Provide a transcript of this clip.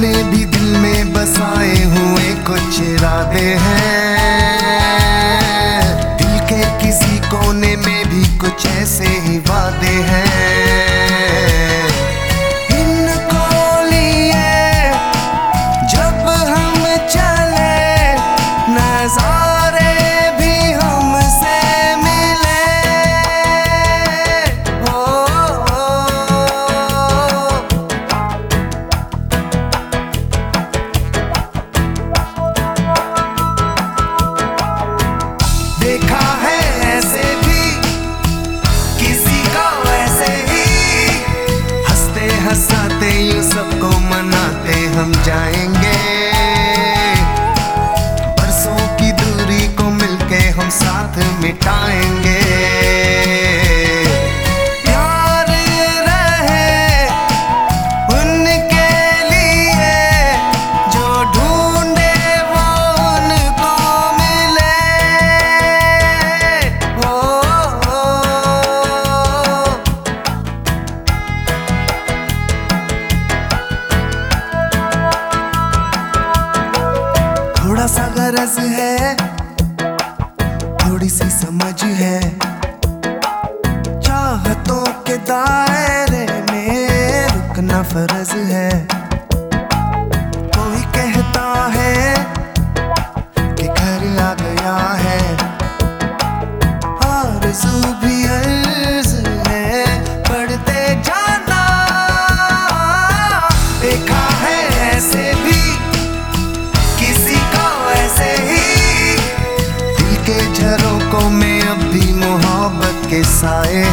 भी दिल में बसाए हुए कुछ इरादे हैं। दिल के किसी कोने में भी कुछ ऐसे ही वादे हैं। हम जाएँगे। बरसों की दूरी को मिलके हम साथ मिटाएँगे। गरज है। थोड़ी सी समझ है। चाहतों के दाग साए